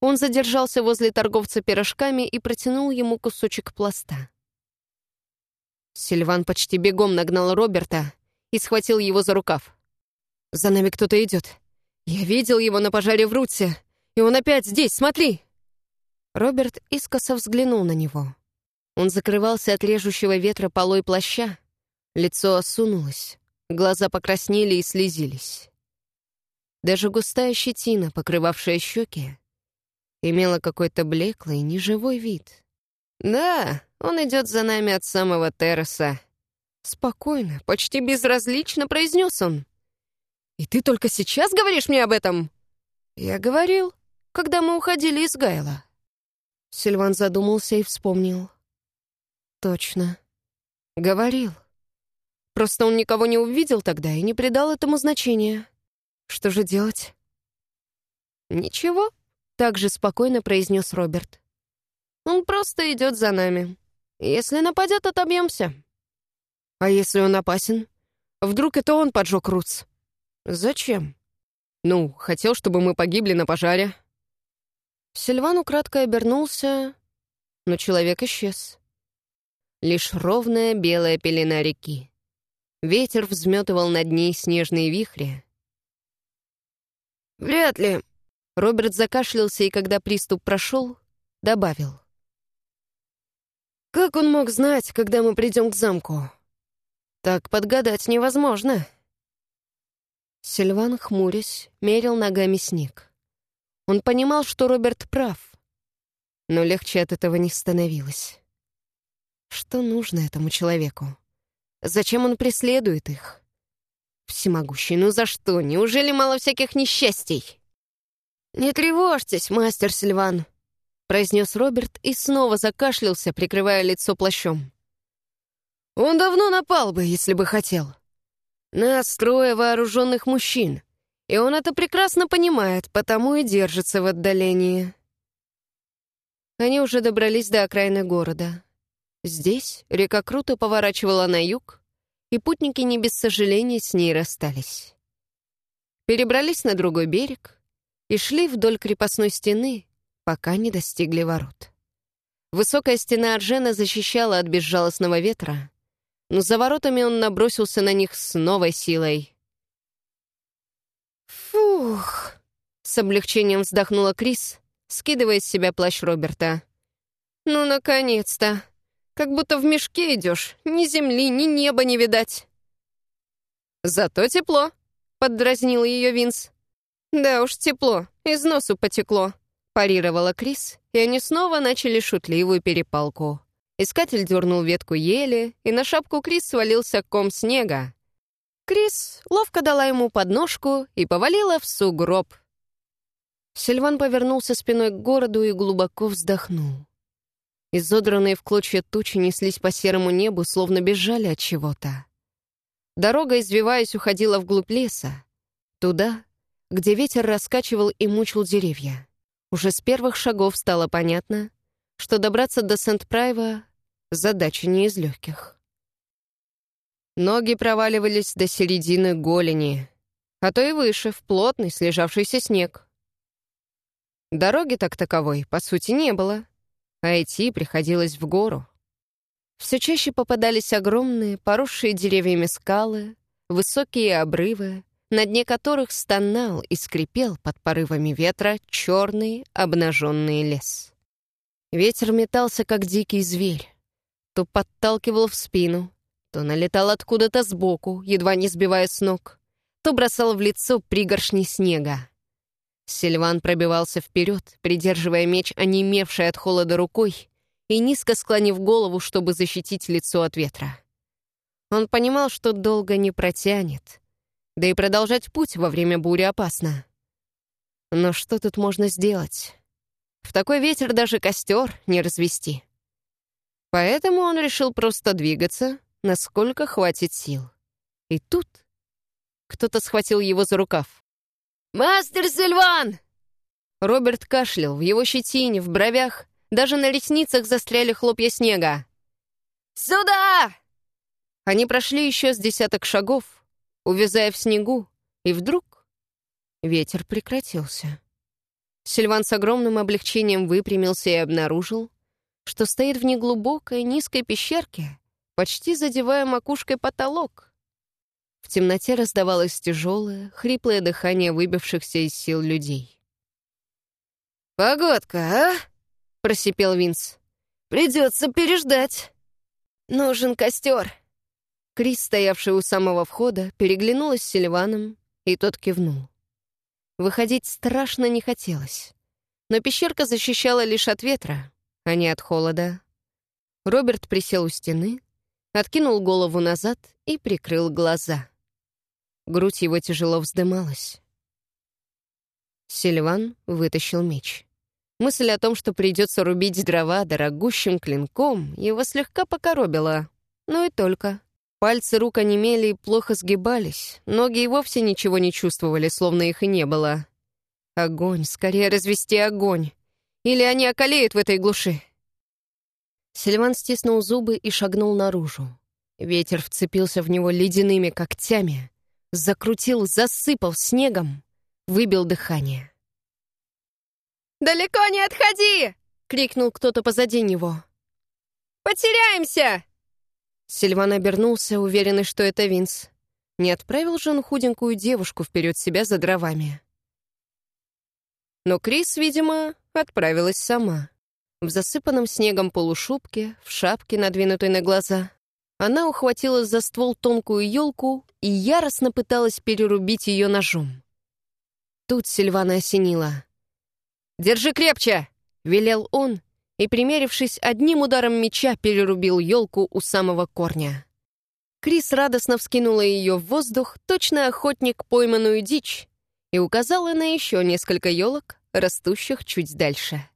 он задержался возле торговца пирожками и протянул ему кусочек пласта. Сильван почти бегом нагнал Роберта и схватил его за рукав. «За нами кто-то идет. Я видел его на пожаре в Рутсе, и он опять здесь, смотри!» Роберт искоса взглянул на него. Он закрывался от режущего ветра полой плаща, лицо осунулось, глаза покраснели и слезились. Даже густая щетина, покрывавшая щеки, имела какой-то блеклый, неживой вид. «Да, он идет за нами от самого терраса», Спокойно, почти безразлично произнес он. «И ты только сейчас говоришь мне об этом?» «Я говорил, когда мы уходили из Гайла». Сильван задумался и вспомнил. «Точно. Говорил. Просто он никого не увидел тогда и не придал этому значения. Что же делать?» «Ничего», — так же спокойно произнес Роберт. «Он просто идет за нами. Если нападет, отобьемся». «А если он опасен? Вдруг это он поджег Руц?» «Зачем?» «Ну, хотел, чтобы мы погибли на пожаре». Сильван украдко обернулся, но человек исчез. Лишь ровная белая пелена реки. Ветер взметывал над ней снежные вихри. «Вряд ли». Роберт закашлялся, и когда приступ прошел, добавил. «Как он мог знать, когда мы придем к замку?» Так подгадать невозможно. Сильван, хмурясь, мерил ногами снег. Он понимал, что Роберт прав, но легче от этого не становилось. Что нужно этому человеку? Зачем он преследует их? Всемогущий, ну за что? Неужели мало всяких несчастий? «Не тревожьтесь, мастер Сильван», — произнес Роберт и снова закашлялся, прикрывая лицо плащом. Он давно напал бы, если бы хотел. Нас трое вооруженных мужчин, и он это прекрасно понимает, потому и держится в отдалении. Они уже добрались до окраины города. Здесь река круто поворачивала на юг, и путники не без сожаления с ней расстались. Перебрались на другой берег и шли вдоль крепостной стены, пока не достигли ворот. Высокая стена Аржена защищала от безжалостного ветра, но за воротами он набросился на них с новой силой. «Фух!» — с облегчением вздохнула Крис, скидывая с себя плащ Роберта. «Ну, наконец-то! Как будто в мешке идешь, ни земли, ни неба не видать!» «Зато тепло!» — поддразнил ее Винс. «Да уж, тепло, из носу потекло», — парировала Крис, и они снова начали шутливую перепалку. Искатель дернул ветку ели, и на шапку Крис свалился ком снега. Крис ловко дала ему подножку и повалила в сугроб. Сильван повернулся спиной к городу и глубоко вздохнул. Изодранные в клочья тучи неслись по серому небу, словно бежали от чего-то. Дорога, извиваясь, уходила вглубь леса, туда, где ветер раскачивал и мучил деревья. Уже с первых шагов стало понятно, что добраться до Сент-Прайва задача не из легких. Ноги проваливались до середины голени, а то и выше, в плотный слежавшийся снег. Дороги так таковой, по сути, не было, а идти приходилось в гору. Все чаще попадались огромные, поросшие деревьями скалы, высокие обрывы, на дне которых стонал и скрипел под порывами ветра черный обнаженный лес. Ветер метался, как дикий зверь то подталкивал в спину, то налетал откуда-то сбоку, едва не сбивая с ног, то бросал в лицо пригоршни снега. Сильван пробивался вперед, придерживая меч, онемевший от холода рукой, и низко склонив голову, чтобы защитить лицо от ветра. Он понимал, что долго не протянет, да и продолжать путь во время бури опасно. Но что тут можно сделать? В такой ветер даже костер не развести. Поэтому он решил просто двигаться, насколько хватит сил. И тут кто-то схватил его за рукав. «Мастер Сильван!» Роберт кашлял, в его щетине, в бровях, даже на ресницах застряли хлопья снега. «Сюда!» Они прошли еще с десяток шагов, увязая в снегу, и вдруг ветер прекратился. Сильван с огромным облегчением выпрямился и обнаружил, что стоит в неглубокой низкой пещерке, почти задевая макушкой потолок. В темноте раздавалось тяжелое, хриплое дыхание выбившихся из сил людей. «Погодка, а?» — просипел Винс. «Придется переждать. Нужен костер». Крис, стоявший у самого входа, переглянулась с Сильваном, и тот кивнул. Выходить страшно не хотелось. Но пещерка защищала лишь от ветра, а не от холода. Роберт присел у стены, откинул голову назад и прикрыл глаза. Грудь его тяжело вздымалась. Сильван вытащил меч. Мысль о том, что придется рубить дрова дорогущим клинком, его слегка покоробила. Ну и только. Пальцы рук онемели и плохо сгибались, ноги и вовсе ничего не чувствовали, словно их и не было. Огонь, скорее развести огонь. Или они околеют в этой глуши. Сильван стиснул зубы и шагнул наружу. Ветер вцепился в него ледяными когтями, закрутил, засыпал снегом, выбил дыхание. «Далеко не отходи!» — крикнул кто-то позади него. «Потеряемся!» Сильван обернулся, уверенный, что это Винс. Не отправил же он худенькую девушку вперед себя за дровами. Но Крис, видимо, отправилась сама. В засыпанном снегом полушубке, в шапке, надвинутой на глаза. Она ухватилась за ствол тонкую елку и яростно пыталась перерубить ее ножом. Тут Сильвана осенила. «Держи крепче!» — велел он, и, примерившись, одним ударом меча перерубил елку у самого корня. Крис радостно вскинула ее в воздух, точно охотник пойманную дичь, и указала на еще несколько елок, растущих чуть дальше.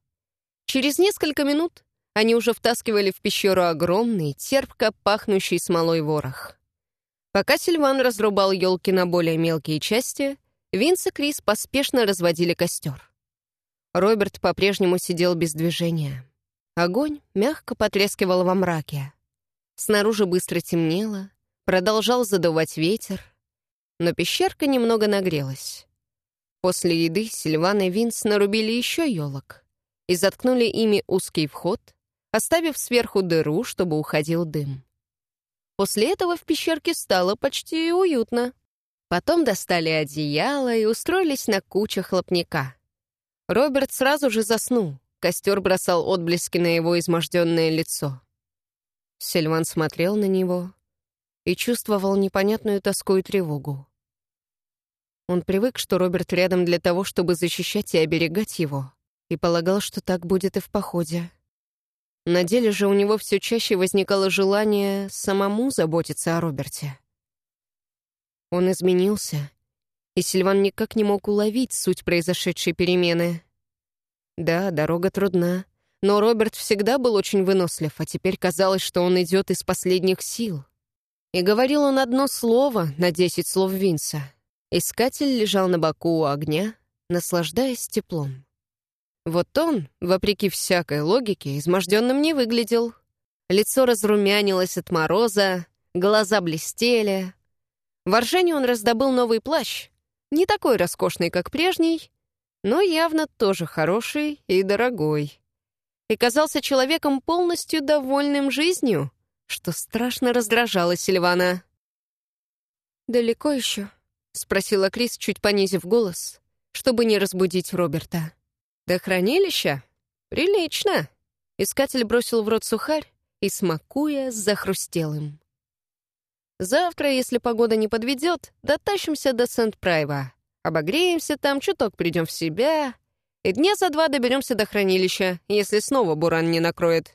Через несколько минут они уже втаскивали в пещеру огромный, терпко пахнущий смолой ворох. Пока Сильван разрубал елки на более мелкие части, Винс и Крис поспешно разводили костер. Роберт по-прежнему сидел без движения. Огонь мягко потрескивал во мраке. Снаружи быстро темнело, продолжал задувать ветер, но пещерка немного нагрелась. После еды Сильван и Винс нарубили еще елок и заткнули ими узкий вход, оставив сверху дыру, чтобы уходил дым. После этого в пещерке стало почти уютно. Потом достали одеяло и устроились на куче хлопняка. Роберт сразу же заснул. Костер бросал отблески на его изможденное лицо. Сильван смотрел на него и чувствовал непонятную тоску и тревогу. Он привык, что Роберт рядом для того, чтобы защищать и оберегать его, и полагал, что так будет и в походе. На деле же у него все чаще возникало желание самому заботиться о Роберте. Он изменился, и Сильван никак не мог уловить суть произошедшей перемены. Да, дорога трудна, но Роберт всегда был очень вынослив, а теперь казалось, что он идет из последних сил. И говорил он одно слово на десять слов Винса. Искатель лежал на боку у огня, наслаждаясь теплом. Вот он, вопреки всякой логике, изможденным не выглядел. Лицо разрумянилось от мороза, глаза блестели. В Оржене он раздобыл новый плащ, не такой роскошный, как прежний, но явно тоже хороший и дорогой. И казался человеком полностью довольным жизнью, что страшно раздражало Сильвана. «Далеко еще?» — спросила Крис, чуть понизив голос, чтобы не разбудить Роберта. «До хранилища? Прилично!» Искатель бросил в рот сухарь и, смакуя, захрустел им. «Завтра, если погода не подведет, дотащимся до Сент-Прайва. Обогреемся там, чуток придем в себя, и дня за два доберемся до хранилища, если снова буран не накроет.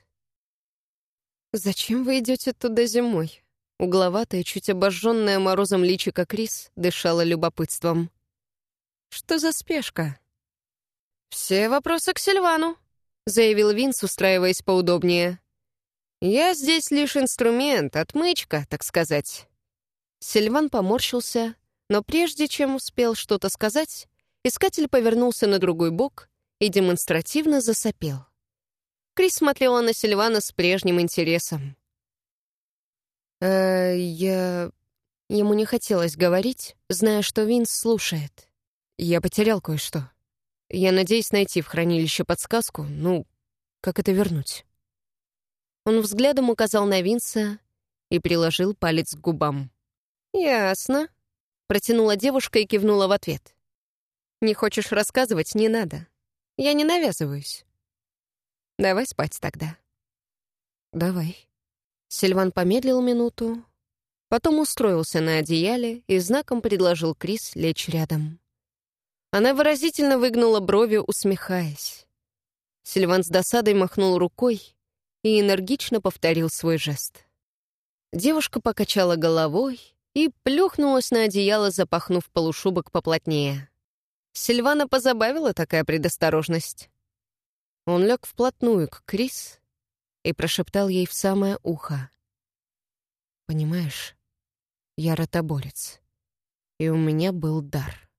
«Зачем вы идете туда зимой?» Угловатая, чуть обожженная морозом личика Крис дышала любопытством. «Что за спешка?» «Все вопросы к Сильвану», — заявил Винс, устраиваясь поудобнее. «Я здесь лишь инструмент, отмычка, так сказать». Сильван поморщился, но прежде чем успел что-то сказать, искатель повернулся на другой бок и демонстративно засопел. Крис смотрела на Сильвана с прежним интересом. «Э, я...» Ему не хотелось говорить, зная, что Винс слушает. «Я потерял кое-что. Я надеюсь найти в хранилище подсказку, ну, как это вернуть?» Он взглядом указал на Винса и приложил палец к губам. «Ясно», — протянула девушка и кивнула в ответ. «Не хочешь рассказывать — не надо. Я не навязываюсь. Давай спать тогда». «Давай». Сильван помедлил минуту, потом устроился на одеяле и знаком предложил Крис лечь рядом. Она выразительно выгнула брови, усмехаясь. Сильван с досадой махнул рукой и энергично повторил свой жест. Девушка покачала головой и плюхнулась на одеяло, запахнув полушубок поплотнее. Сильвана позабавила такая предосторожность. Он лег вплотную к Крис и прошептал ей в самое ухо. «Понимаешь, я ротоборец, и у меня был дар.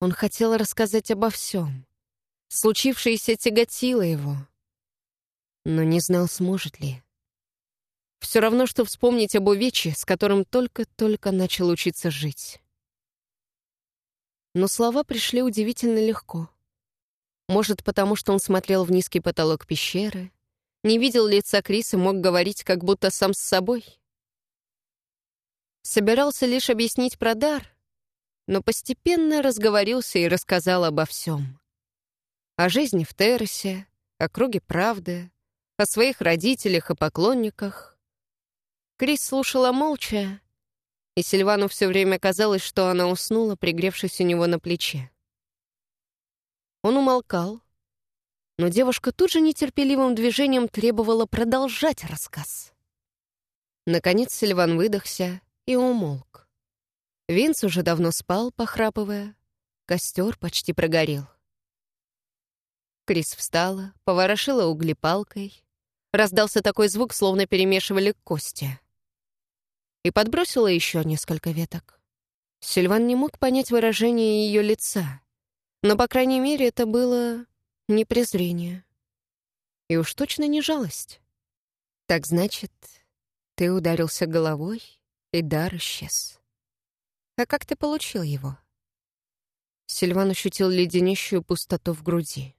Он хотел рассказать обо всем. Случившееся тяготило его, но не знал, сможет ли. Все равно, что вспомнить об увечье, с которым только-только начал учиться жить. Но слова пришли удивительно легко. Может, потому что он смотрел в низкий потолок пещеры, не видел лица Криса, мог говорить как будто сам с собой. Собирался лишь объяснить про дар, но постепенно разговорился и рассказал обо всем. О жизни в террасе, о круге правды, о своих родителях и поклонниках. Крис слушала молча, и Сильвану все время казалось, что она уснула, пригревшись у него на плече. Он умолкал, но девушка тут же нетерпеливым движением требовала продолжать рассказ. Наконец Сильван выдохся и умолк. Винс уже давно спал, похрапывая. Костер почти прогорел. Крис встала, поворошила угли палкой. Раздался такой звук, словно перемешивали кости. И подбросила еще несколько веток. Сильван не мог понять выражение ее лица, но, по крайней мере, это было не презрение. И уж точно не жалость. Так значит, ты ударился головой, и дар исчез. А как ты получил его? Сильван ощутил леденящую пустоту в груди.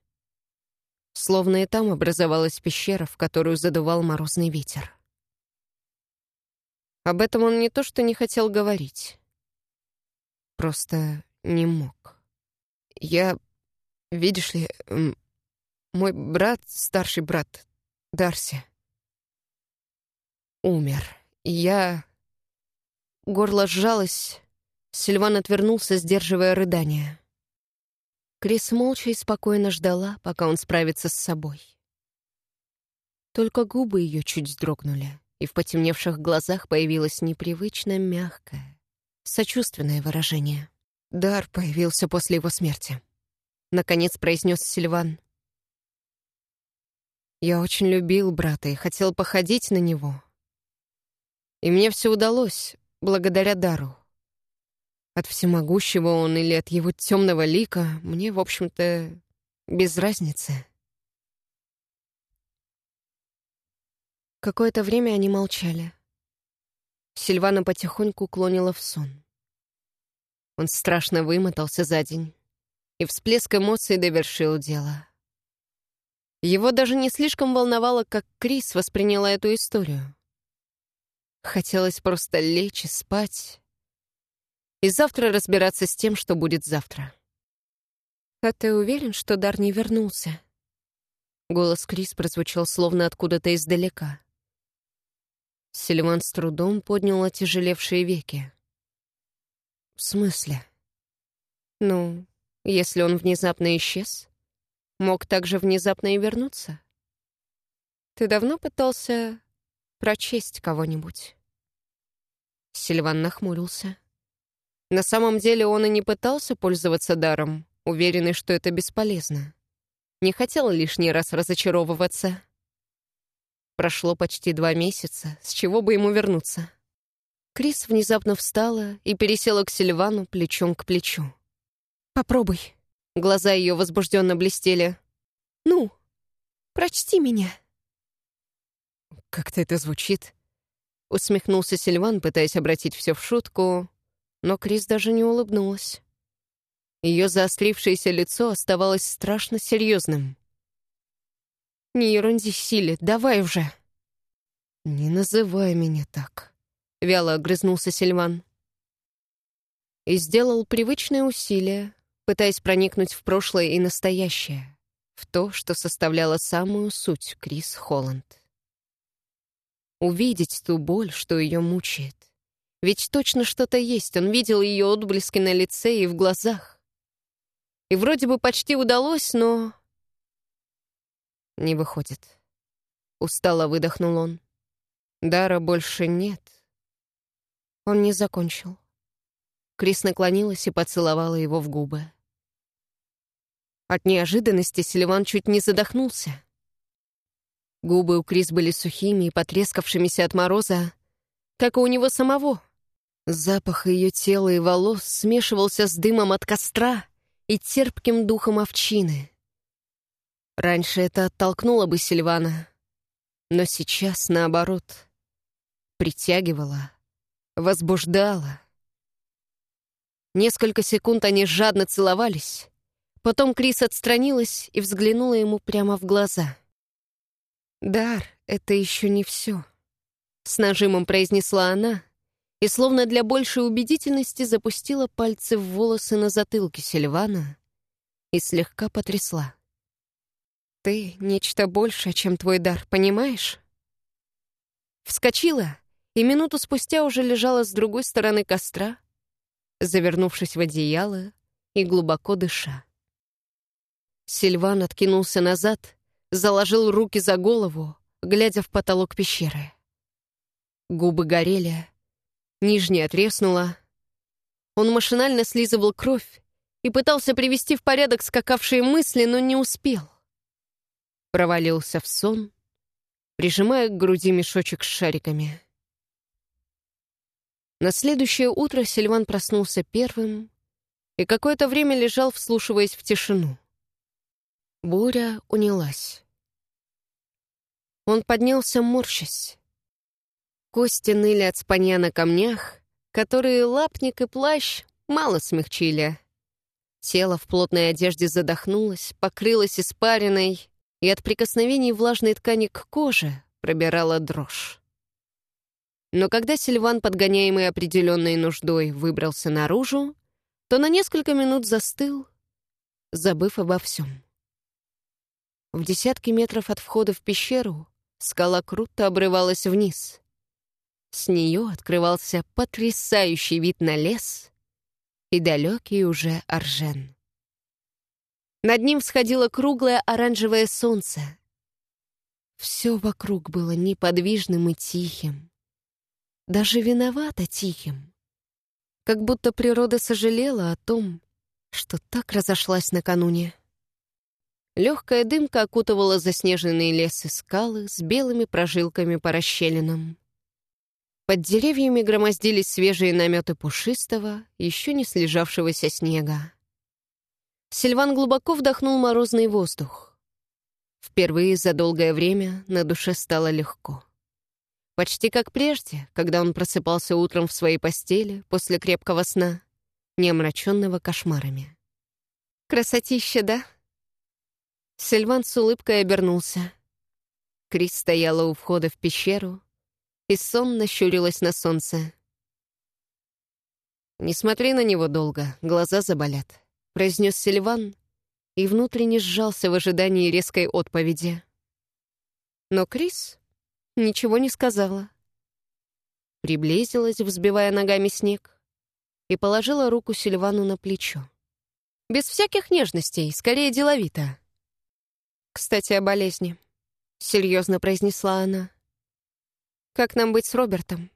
Словно и там образовалась пещера, в которую задувал морозный ветер. Об этом он не то что не хотел говорить. Просто не мог. Я, видишь ли, мой брат, старший брат, Дарси, умер. И я... Горло сжалось. Сильван отвернулся, сдерживая рыдание. Крис молча и спокойно ждала, пока он справится с собой. Только губы ее чуть вздрогнули, и в потемневших глазах появилось непривычно мягкое, сочувственное выражение. Дар появился после его смерти. Наконец произнес Сильван. Я очень любил брата и хотел походить на него. И мне все удалось, благодаря дару. От всемогущего он или от его темного лика мне, в общем-то, без разницы. Какое-то время они молчали. Сильвана потихоньку клонила в сон. Он страшно вымотался за день, и всплеск эмоций довершил дело. Его даже не слишком волновало, как Крис восприняла эту историю. Хотелось просто лечь и спать, и завтра разбираться с тем, что будет завтра. «А ты уверен, что Дар не вернулся?» Голос Крис прозвучал словно откуда-то издалека. Сильван с трудом поднял отяжелевшие веки. «В смысле?» «Ну, если он внезапно исчез, мог также внезапно и вернуться. Ты давно пытался прочесть кого-нибудь?» Сильван нахмурился. На самом деле он и не пытался пользоваться даром, уверенный, что это бесполезно. Не хотел лишний раз разочаровываться. Прошло почти два месяца, с чего бы ему вернуться? Крис внезапно встала и пересела к Сильвану плечом к плечу. «Попробуй». Глаза ее возбужденно блестели. «Ну, прочти меня». «Как-то это звучит», — усмехнулся Сильван, пытаясь обратить все в шутку, но Крис даже не улыбнулась. Ее заострившееся лицо оставалось страшно серьезным. «Не ерунди, Силе, давай уже!» «Не называй меня так», — вяло огрызнулся Сильван. И сделал привычное усилие, пытаясь проникнуть в прошлое и настоящее, в то, что составляло самую суть Крис Холланд. Увидеть ту боль, что ее мучает. Ведь точно что-то есть, он видел ее отблески на лице и в глазах. И вроде бы почти удалось, но не выходит. Устало выдохнул он. Дара больше нет. Он не закончил. Крис наклонилась и поцеловала его в губы. От неожиданности Селиван чуть не задохнулся. Губы у Крис были сухими и потрескавшимися от мороза, как и у него самого. Запах ее тела и волос смешивался с дымом от костра и терпким духом овчины. Раньше это оттолкнуло бы Сильвана, но сейчас, наоборот, притягивало, возбуждало. Несколько секунд они жадно целовались, потом Крис отстранилась и взглянула ему прямо в глаза. «Дар — это еще не все», — с нажимом произнесла она и, словно для большей убедительности, запустила пальцы в волосы на затылке Сильвана и слегка потрясла. Ты — нечто большее, чем твой дар, понимаешь? Вскочила, и минуту спустя уже лежала с другой стороны костра, завернувшись в одеяло и глубоко дыша. Сильван откинулся назад, заложил руки за голову, глядя в потолок пещеры. Губы горели, нижняя треснула. Он машинально слизывал кровь и пытался привести в порядок скакавшие мысли, но не успел провалился в сон, прижимая к груди мешочек с шариками. На следующее утро Сильван проснулся первым и какое-то время лежал, вслушиваясь в тишину. Буря унялась. Он поднялся, морщась. Кости ныли от спанья на камнях, которые лапник и плащ мало смягчили. Тело в плотной одежде задохнулось, покрылось испариной, и от прикосновений влажной ткани к коже пробирала дрожь. Но когда Сильван, подгоняемый определенной нуждой, выбрался наружу, то на несколько минут застыл, забыв обо всем. В десятки метров от входа в пещеру скала круто обрывалась вниз. С нее открывался потрясающий вид на лес и далекий уже Аржен. Над ним всходило круглое оранжевое солнце. Все вокруг было неподвижным и тихим. Даже виновато тихим. Как будто природа сожалела о том, что так разошлась накануне. Легкая дымка окутывала заснеженные лес и скалы с белыми прожилками по расщелинам. Под деревьями громоздились свежие наметы пушистого, еще не слежавшегося снега. Сильван глубоко вдохнул морозный воздух. Впервые за долгое время на душе стало легко. Почти как прежде, когда он просыпался утром в своей постели после крепкого сна, не омраченного кошмарами. «Красотища, да?» Сильван с улыбкой обернулся. Крис стояла у входа в пещеру и сонно щурилась на солнце. «Не смотри на него долго, глаза заболят», — произнес Сильван и внутренне сжался в ожидании резкой отповеди. Но Крис ничего не сказала. Приблизилась, взбивая ногами снег, и положила руку Сильвану на плечо. Без всяких нежностей, скорее деловито. «Кстати, о болезни», — серьезно произнесла она. «Как нам быть с Робертом?»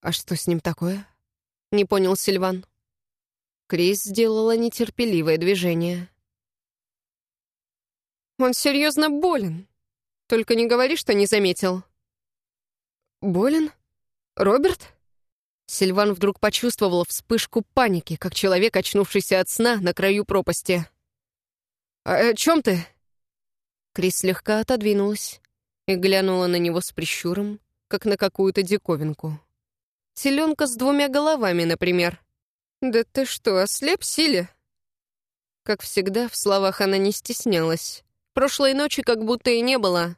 «А что с ним такое?» — не понял Сильван. Крис сделала нетерпеливое движение. «Он серьезно болен. Только не говори, что не заметил». «Болен? Роберт?» Сильван вдруг почувствовал вспышку паники, как человек, очнувшийся от сна на краю пропасти. «А о чем ты?» Крис слегка отодвинулась и глянула на него с прищуром, как на какую-то диковинку. Теленка с двумя головами, например. «Да ты что, ослеп, Силе?» Как всегда, в словах она не стеснялась. Прошлой ночи как будто и не было.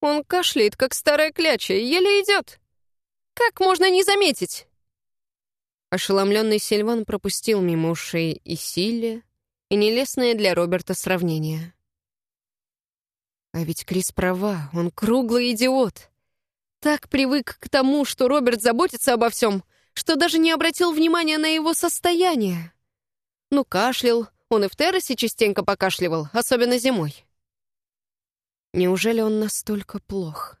Он кашляет, как старая кляча, еле идет. Как можно не заметить?» Ошеломленный Сильван пропустил мимо ушей и Силе, и нелестное для Роберта сравнение. А ведь Крис права, он круглый идиот. Так привык к тому, что Роберт заботится обо всем, что даже не обратил внимания на его состояние. Ну, кашлял, он и в террасе частенько покашливал, особенно зимой. Неужели он настолько плох?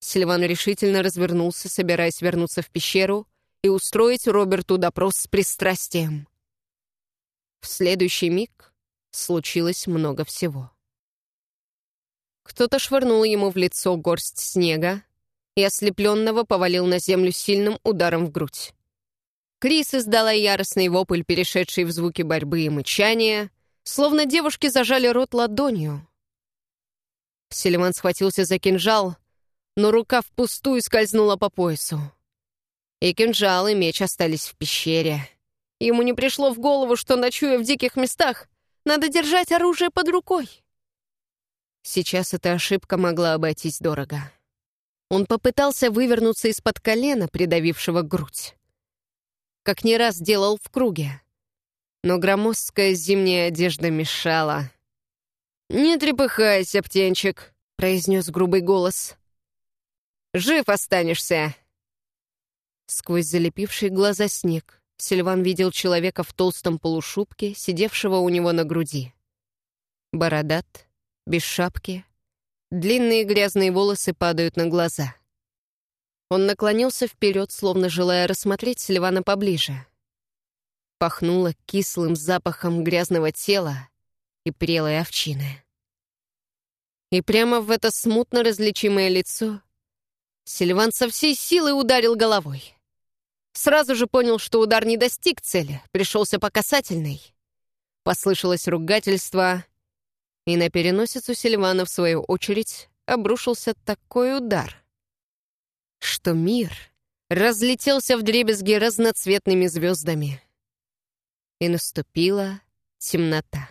Сильван решительно развернулся, собираясь вернуться в пещеру и устроить Роберту допрос с пристрастием. В следующий миг случилось много всего. Кто-то швырнул ему в лицо горсть снега и ослепленного повалил на землю сильным ударом в грудь. Крис издала яростный вопль, перешедший в звуки борьбы и мычания, словно девушки зажали рот ладонью. Селиман схватился за кинжал, но рука впустую скользнула по поясу. И кинжал, и меч остались в пещере. Ему не пришло в голову, что, ночуя в диких местах, надо держать оружие под рукой. Сейчас эта ошибка могла обойтись дорого. Он попытался вывернуться из-под колена, придавившего грудь. Как не раз делал в круге. Но громоздкая зимняя одежда мешала. «Не трепыхайся, птенчик», — произнес грубый голос. Жив останешься!» Сквозь залепивший глаза снег Сильван видел человека в толстом полушубке, сидевшего у него на груди. Бородат, без шапки, длинные грязные волосы падают на глаза. Он наклонился вперед, словно желая рассмотреть Сильвана поближе. Пахнуло кислым запахом грязного тела и прелой овчины. И прямо в это смутно различимое лицо Сильван со всей силы ударил головой. Сразу же понял, что удар не достиг цели, пришелся по касательной. Послышалось ругательство, и на переносицу Сильвана, в свою очередь, обрушился такой удар, что мир разлетелся в дребезги разноцветными звездами. И наступила темнота.